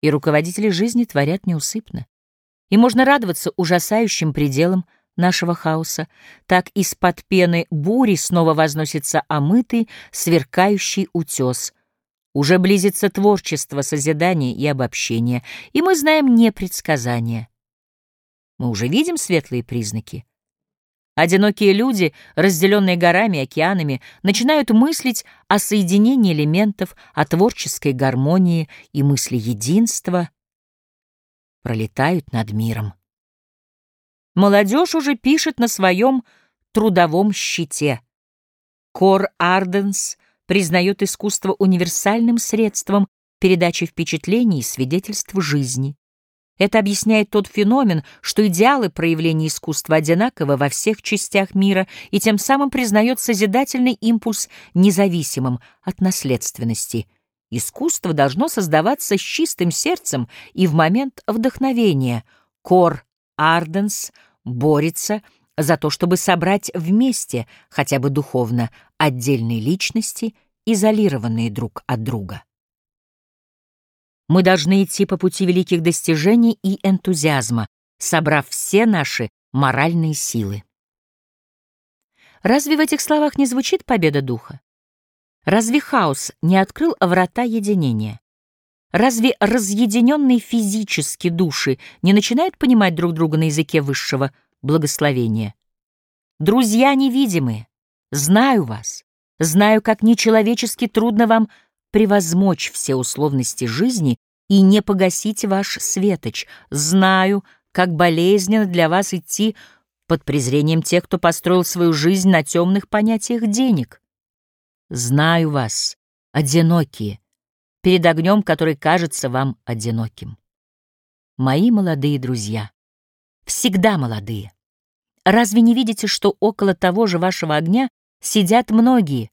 и руководители жизни творят неусыпно. И можно радоваться ужасающим пределам нашего хаоса, так из-под пены бури снова возносится омытый, сверкающий утес. Уже близится творчество, созидание и обобщение, и мы знаем непредсказания. Мы уже видим светлые признаки. Одинокие люди, разделенные горами и океанами, начинают мыслить о соединении элементов, о творческой гармонии и мысли единства, пролетают над миром. Молодежь уже пишет на своем трудовом щите. Кор Арденс признает искусство универсальным средством передачи впечатлений и свидетельств жизни. Это объясняет тот феномен, что идеалы проявления искусства одинаковы во всех частях мира и тем самым признает созидательный импульс независимым от наследственности. Искусство должно создаваться с чистым сердцем и в момент вдохновения. Кор Арденс борется за то, чтобы собрать вместе, хотя бы духовно, отдельные личности, изолированные друг от друга. Мы должны идти по пути великих достижений и энтузиазма, собрав все наши моральные силы. Разве в этих словах не звучит победа духа? Разве хаос не открыл врата единения? Разве разъединенные физически души не начинают понимать друг друга на языке высшего благословения? Друзья невидимые, знаю вас, знаю, как нечеловечески трудно вам превозмочь все условности жизни и не погасить ваш светоч. Знаю, как болезненно для вас идти под презрением тех, кто построил свою жизнь на темных понятиях денег. Знаю вас, одинокие, перед огнем, который кажется вам одиноким. Мои молодые друзья, всегда молодые, разве не видите, что около того же вашего огня сидят многие,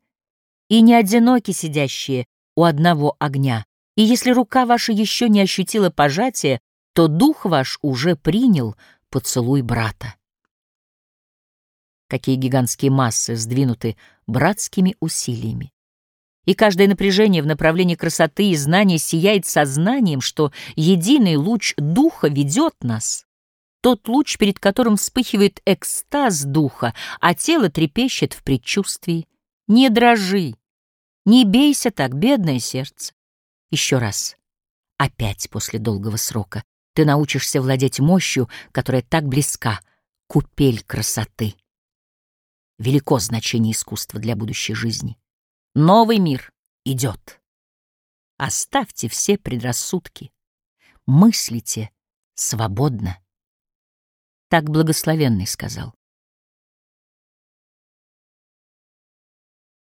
и не одиноки сидящие у одного огня, и если рука ваша еще не ощутила пожатия, то дух ваш уже принял поцелуй брата. Какие гигантские массы сдвинуты братскими усилиями. И каждое напряжение в направлении красоты и знания сияет сознанием, что единый луч духа ведет нас. Тот луч, перед которым вспыхивает экстаз духа, а тело трепещет в предчувствии. Не дрожи, не бейся так, бедное сердце. Еще раз, опять после долгого срока, ты научишься владеть мощью, которая так близка, купель красоты. Велико значение искусства для будущей жизни. Новый мир идет. Оставьте все предрассудки. Мыслите свободно. Так благословенный сказал.